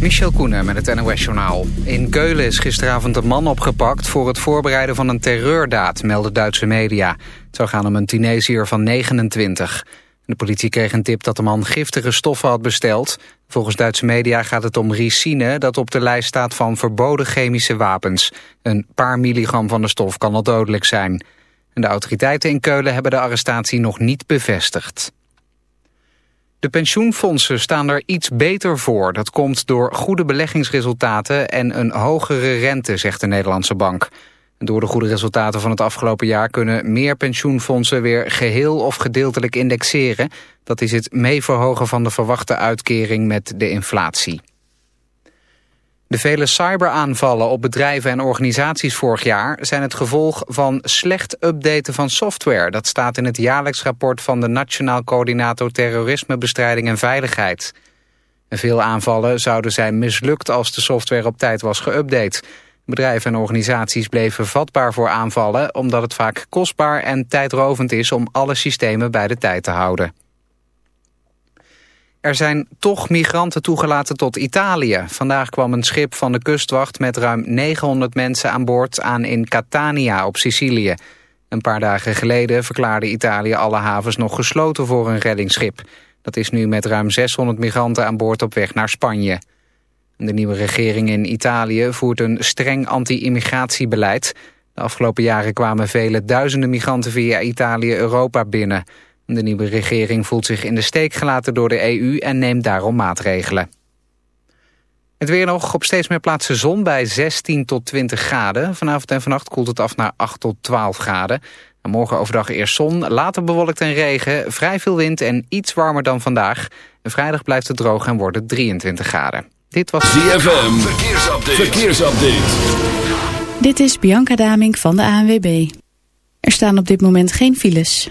Michel Koenen met het NOS-journaal. In Keulen is gisteravond een man opgepakt voor het voorbereiden van een terreurdaad, melden Duitse media. Het zou gaan om een Tunesiër van 29. De politie kreeg een tip dat de man giftige stoffen had besteld. Volgens Duitse media gaat het om ricine dat op de lijst staat van verboden chemische wapens. Een paar milligram van de stof kan al dodelijk zijn. En de autoriteiten in Keulen hebben de arrestatie nog niet bevestigd. De pensioenfondsen staan er iets beter voor. Dat komt door goede beleggingsresultaten en een hogere rente, zegt de Nederlandse bank. Door de goede resultaten van het afgelopen jaar kunnen meer pensioenfondsen weer geheel of gedeeltelijk indexeren. Dat is het meeverhogen van de verwachte uitkering met de inflatie. De vele cyberaanvallen op bedrijven en organisaties vorig jaar... zijn het gevolg van slecht updaten van software. Dat staat in het jaarlijks rapport van de Nationaal Coördinator Terrorismebestrijding en Veiligheid. veel aanvallen zouden zijn mislukt als de software op tijd was geüpdate. Bedrijven en organisaties bleven vatbaar voor aanvallen... omdat het vaak kostbaar en tijdrovend is om alle systemen bij de tijd te houden. Er zijn toch migranten toegelaten tot Italië. Vandaag kwam een schip van de kustwacht met ruim 900 mensen aan boord aan in Catania op Sicilië. Een paar dagen geleden verklaarde Italië alle havens nog gesloten voor een reddingsschip. Dat is nu met ruim 600 migranten aan boord op weg naar Spanje. De nieuwe regering in Italië voert een streng anti-immigratiebeleid. De afgelopen jaren kwamen vele duizenden migranten via Italië Europa binnen... De nieuwe regering voelt zich in de steek gelaten door de EU en neemt daarom maatregelen. Het weer nog op steeds meer plaatsen zon bij 16 tot 20 graden. Vanavond en vannacht koelt het af naar 8 tot 12 graden. En morgen overdag eerst zon, later bewolkt en regen, vrij veel wind en iets warmer dan vandaag. En vrijdag blijft het droog en wordt het 23 graden. Dit was ZFM, verkeersupdate. verkeersupdate. Dit is Bianca Daming van de ANWB. Er staan op dit moment geen files.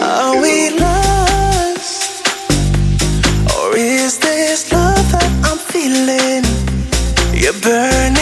Are we lost? Or is this love that I'm feeling? You're burning.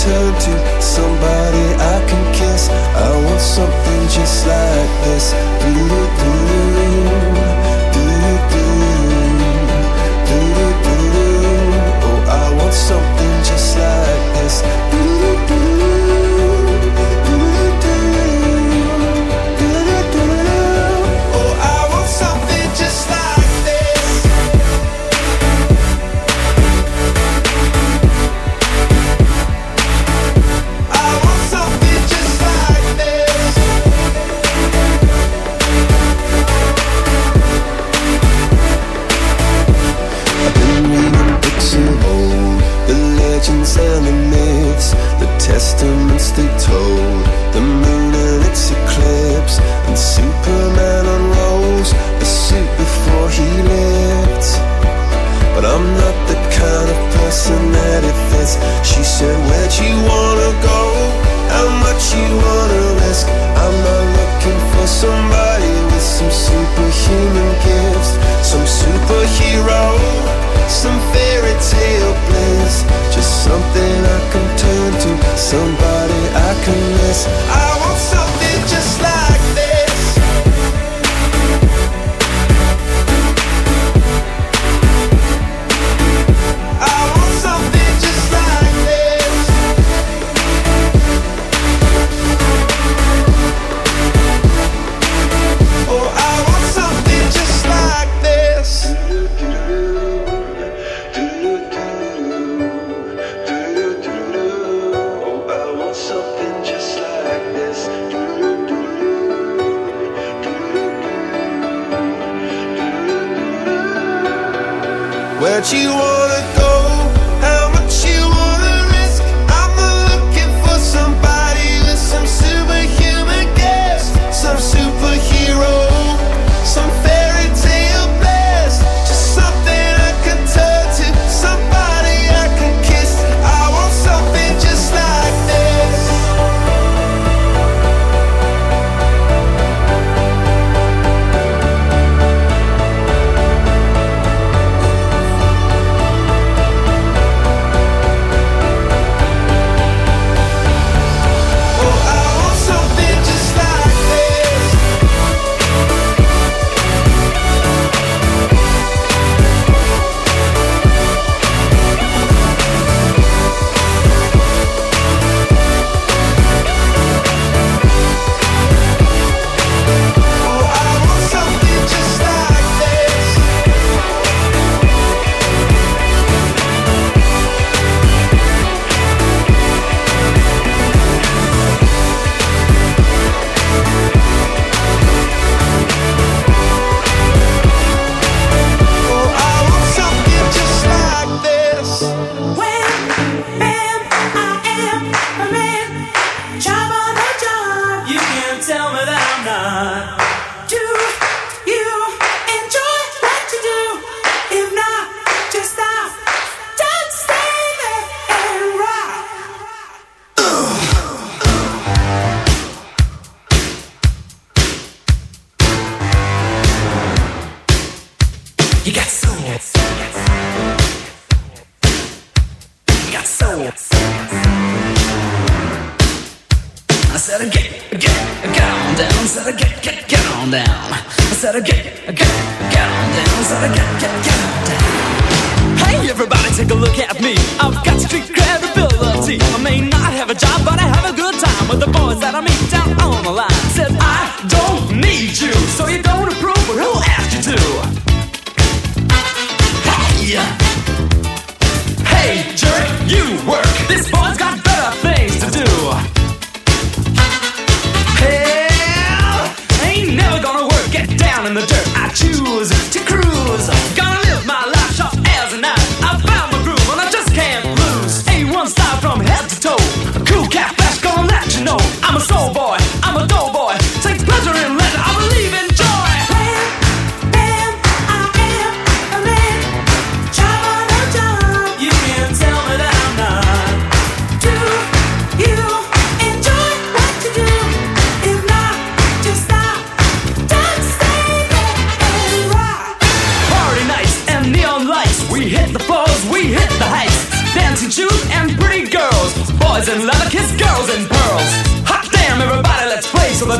turn to, somebody I can kiss. I want something just like this. Do-do-do, do-do-do,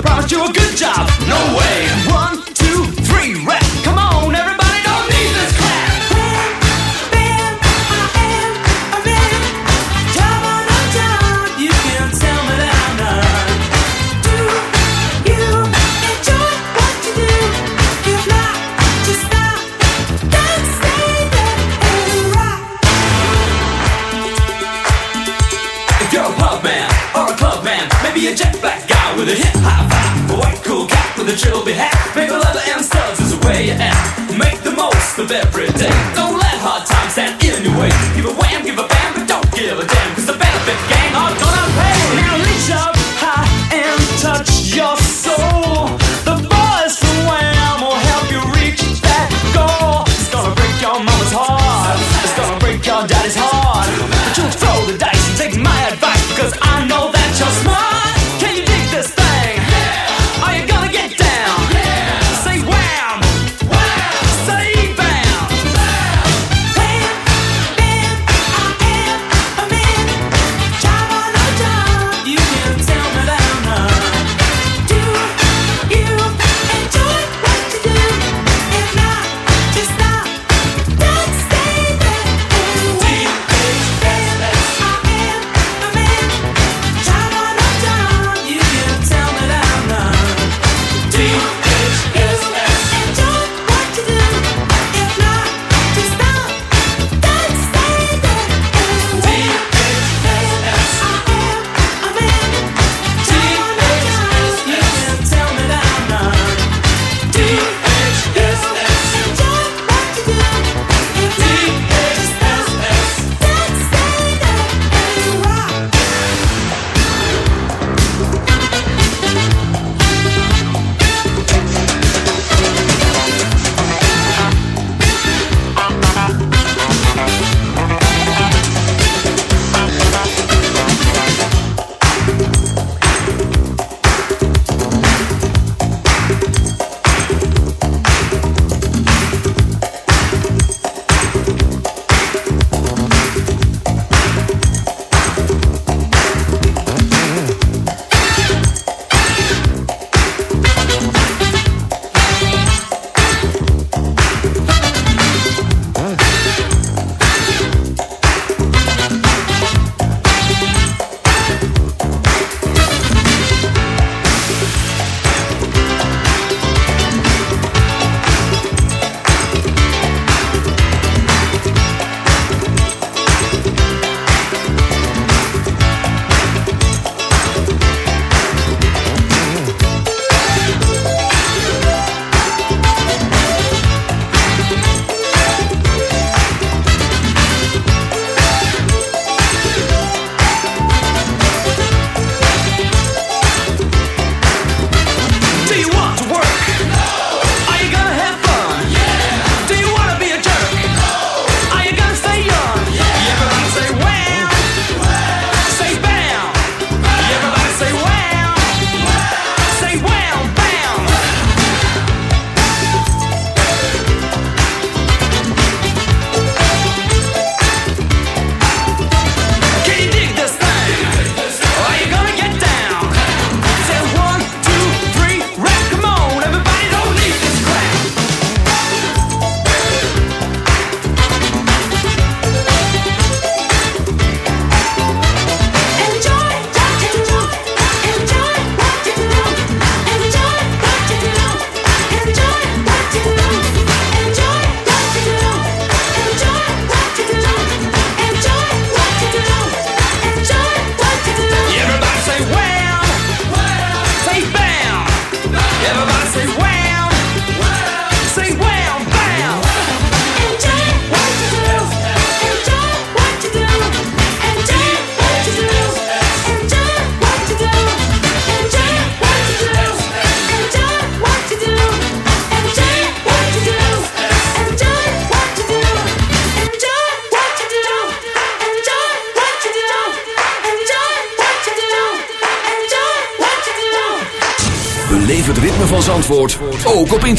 promised you a good job. No way.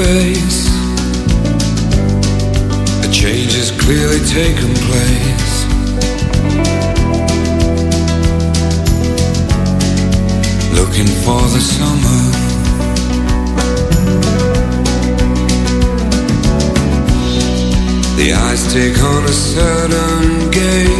space A change has clearly taken place. Looking for the summer. The eyes take on a certain gaze.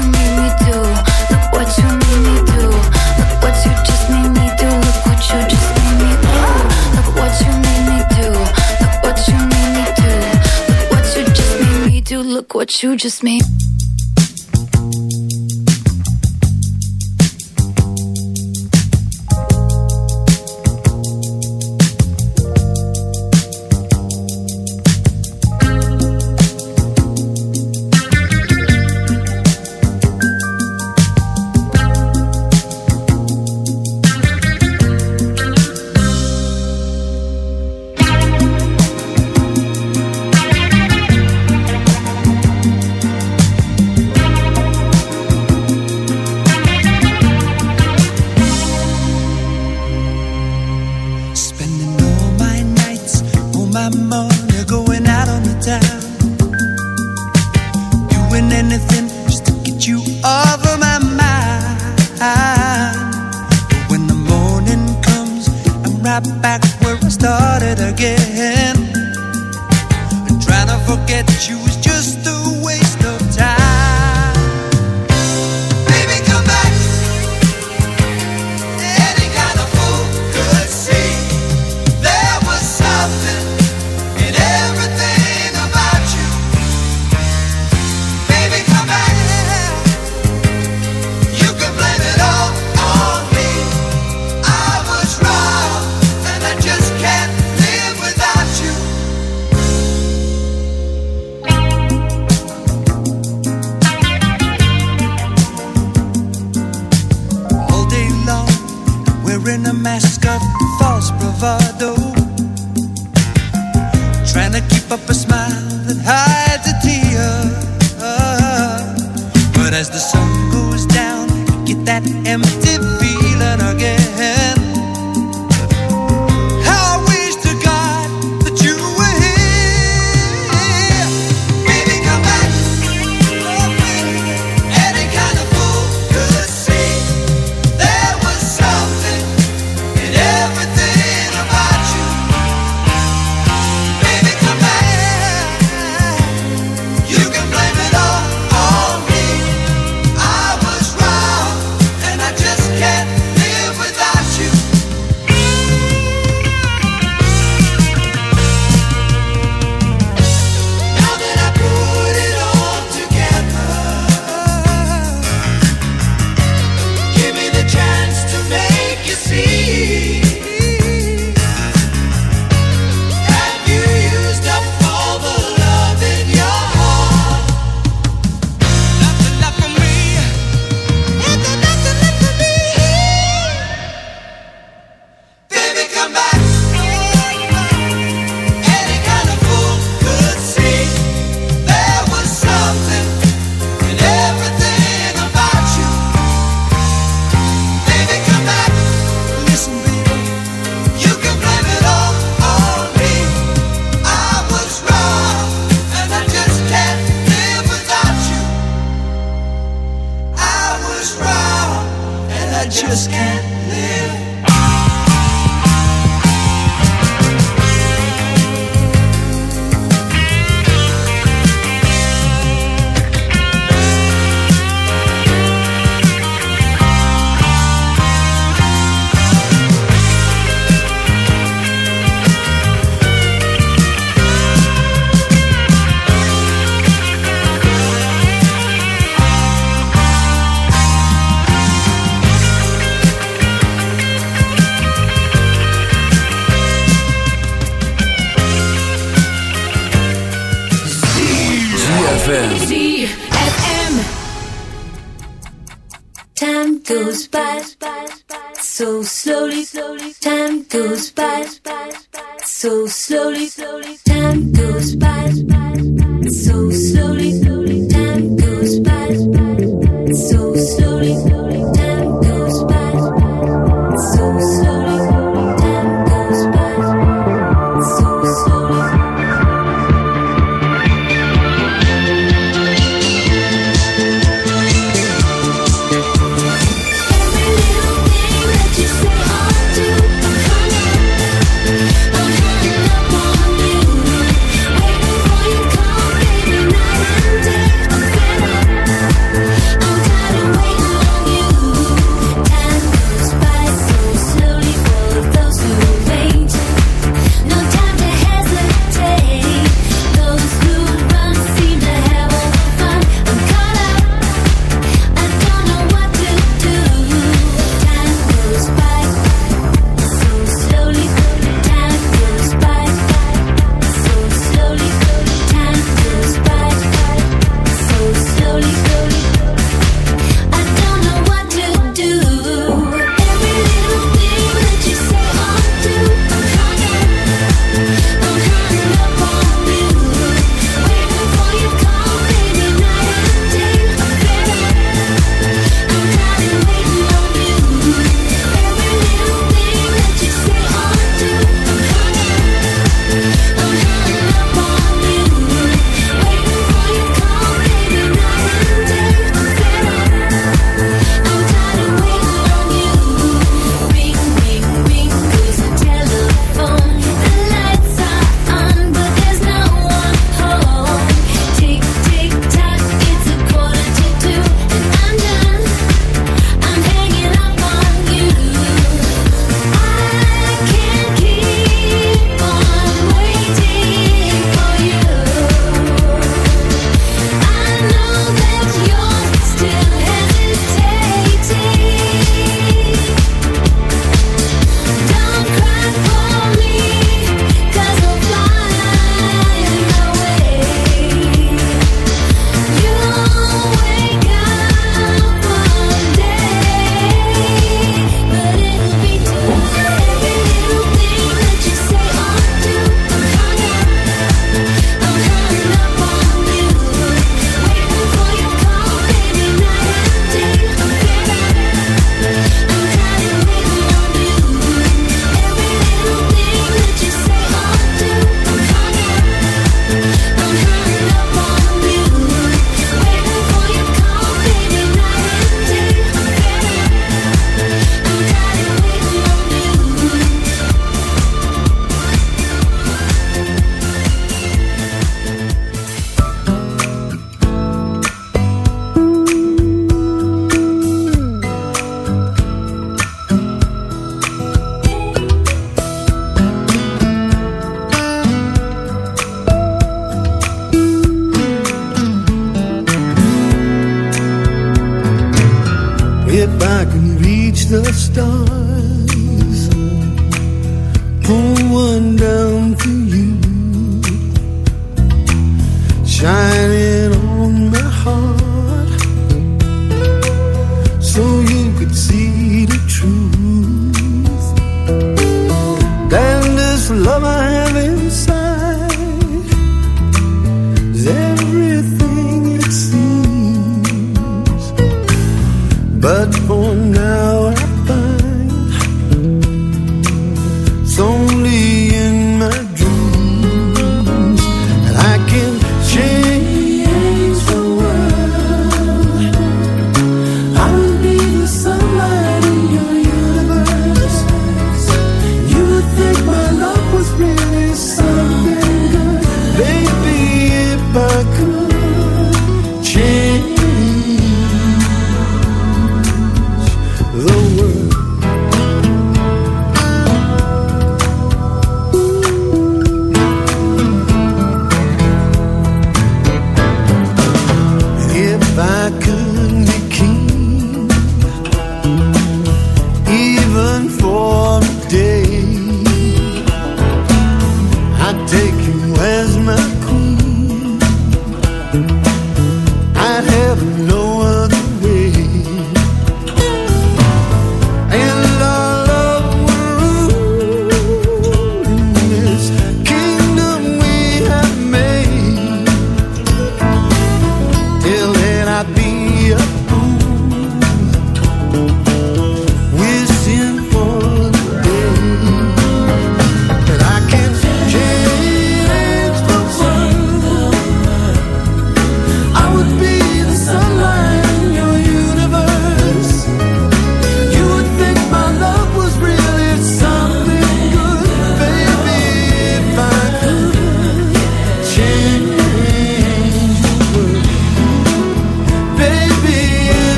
you just made. up a smile that hides a tear. But as the sun goes down, you get that empty. So slowly. Time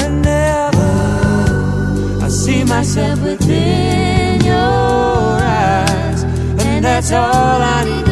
and ever, I see myself within your eyes, and that's all I need